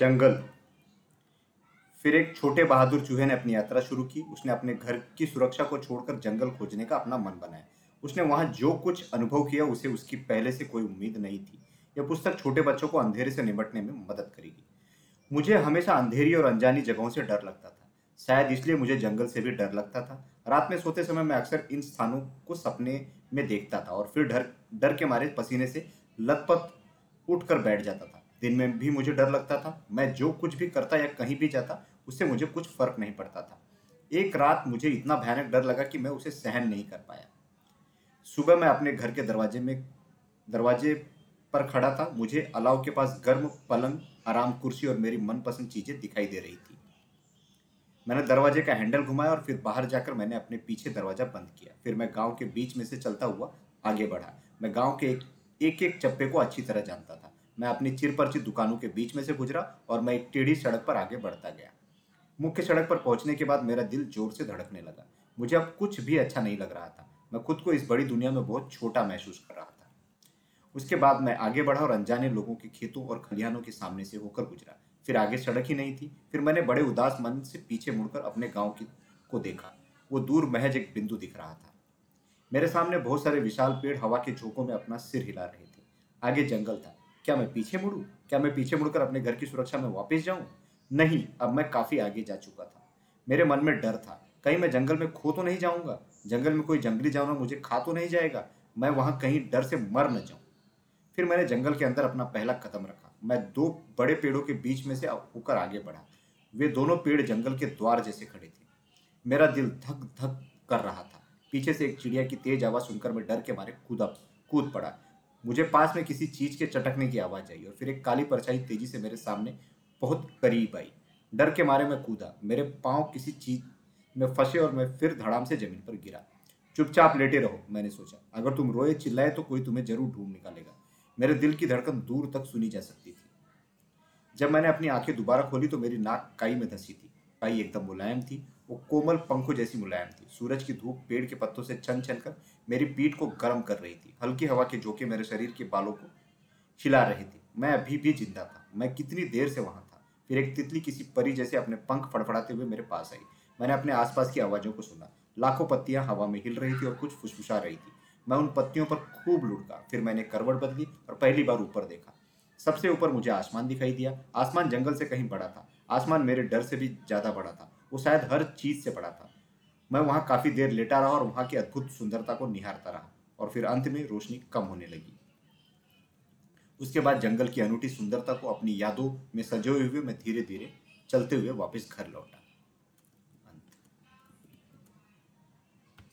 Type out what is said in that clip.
जंगल। फिर एक छोटे बहादुर चूहे ने अपनी यात्रा शुरू की। उसने अपने घर की सुरक्षा को छोड़कर जंगल खोजने का अपना मन बनाया। उसने वहाँ जो कुछ अनुभव किया, उसे उसकी पहले से कोई उम्मीद नहीं थी। यह पुस्तक छोटे बच्चों को अंधेरे से निपटने में मदद करेगी। मुझे हमेशा अंधेरी और अनजानी जगहों से डर लगता था। शायद इसलिए मुझे जंगल से भी डर लगता था। रात में सोते समय मैं अक्सर इन स्थानों को सपने में देखता था और फिर डर डर के मारे पसीने से लथपथ उठकर बैठ जाता था। दिन में भी मुझे डर लगता था। मैं जो कुछ भी करता या कहीं भी जाता उससे मुझे कुछ फ़र्क नहीं पड़ता था। एक रात मुझे इतना भयानक डर लगा कि मैं उसे सहन नहीं कर पाया। सुबह मैं अपने घर के दरवाजे में दरवाजे पर खड़ा था। मुझे अलाव के पास गर्म पलंग आराम कुर्सी और मेरी मनपसंद चीज़ें दिखाई दे रही थी। मैंने दरवाजे का हैंडल घुमाया और फिर बाहर जाकर मैंने अपने पीछे दरवाज़ा बंद किया। फिर मैं गाँव के बीच में से चलता हुआ आगे बढ़ा। मैं गाँव के एक एक, एक चप्पे को अच्छी तरह जानता था। मैं अपनी चिर परिचित दुकानों के बीच में से गुजरा और मैं एक टेढ़ी सड़क पर आगे बढ़ता गया। मुख्य सड़क पर पहुँचने के बाद मेरा दिल ज़ोर से धड़कने लगा। मुझे अब कुछ भी अच्छा नहीं लग रहा था। मैं खुद को इस बड़ी दुनिया में बहुत छोटा महसूस कर रहा था। उसके बाद मैं आगे बढ़ा और अनजाने लोगों के खेतों और खलिहानों के सामने से होकर गुजरा। फिर आगे सड़क ही नहीं थी। फिर मैंने बड़े उदास मन से पीछे मुड़कर अपने गाँव की को देखा। वो दूर महज एक बिंदु दिख रहा था। मेरे सामने बहुत सारे विशाल पेड़ हवा के झोंकों में अपना सिर हिला रहे थे। आगे जंगल था। क्या मैं पीछे मुड़ू? क्या मैं पीछे मुड़कर अपने घर की सुरक्षा में वापस जाऊँ? नहीं, अब मैं काफ़ी आगे जा चुका था। मेरे मन में डर था। कहीं मैं जंगल में खो तो नहीं जाऊँगा? जंगल में कोई जंगली जानवर मुझे खा तो नहीं जाएगा? मैं वहाँ कहीं डर से मर न जाऊँ। फिर मैंने जंगल के अंदर अपना पहला कदम रखा। मैं दो बड़े पेड़ों के बीच में से होकर आगे बढ़ा। वे दोनों पेड़ जंगल के द्वार जैसे खड़े थे। मेरा दिल धक धक कर रहा था। पीछे से एक चिड़िया की तेज आवाज़ सुनकर मैं डर के मारे कूदा, कूद पड़ा। मुझे पास में किसी चीज़ के चटकने की आवाज़ आई और फिर एक काली परछाई तेज़ी से मेरे सामने बहुत करीब आई। डर के मारे मैं कूदा, मेरे पाँव किसी चीज़ में फंसे और मैं फिर धड़ाम से ज़मीन पर गिरा। चुपचाप लेटे रहो, मैंने सोचा। अगर तुम रोए चिल्लाए तो कोई तुम्हें ज़रूर ढूंढ निकालेगा। मेरे दिल की धड़कन दूर तक सुनी जा सकती थी। जब मैंने अपनी आँखें दोबारा खोली तो मेरी नाक काई में धसी थी। काई एकदम मुलायम थी वो कोमल पंखों जैसी मुलायम थी। सूरज की धूप पेड़ के पत्तों से छन छन कर मेरी पीठ को गर्म कर रही थी। हल्की हवा के झोंके मेरे शरीर के बालों को हिला रहे थे। मैं अभी भी ज़िंदा था। मैं कितनी देर से वहाँ था। फिर एक तितली किसी परी जैसे अपने पंख फड़फड़ाते हुए मेरे पास आई। मैंने अपने आसपास की आवाजों को सुना। लाखों पत्तियाँ हवा में हिल रही थी और कुछ फुसफुसा रही थी। मैं उन पत्तियों पर खूब लुढ़का। फिर मैंने करवट बदली और पहली बार ऊपर देखा। सबसे ऊपर मुझे आसमान दिखाई दिया। आसमान जंगल से कहीं बड़ा था। आसमान मेरे डर से भी ज़्यादा बड़ा था। वो शायद हर चीज़ से बड़ा था। मैं वहाँ काफ़ी देर लेटा रहा और वहाँ की अद्भुत सुंदरता को निहारता रहा और फिर अंत में रोशनी कम होने लगी। उसके बाद जंगल की अनूठी सुंदरता को अपनी यादों में सजोए हुए मैं धीरे धीरे चलते हुए वापस घर लौटा।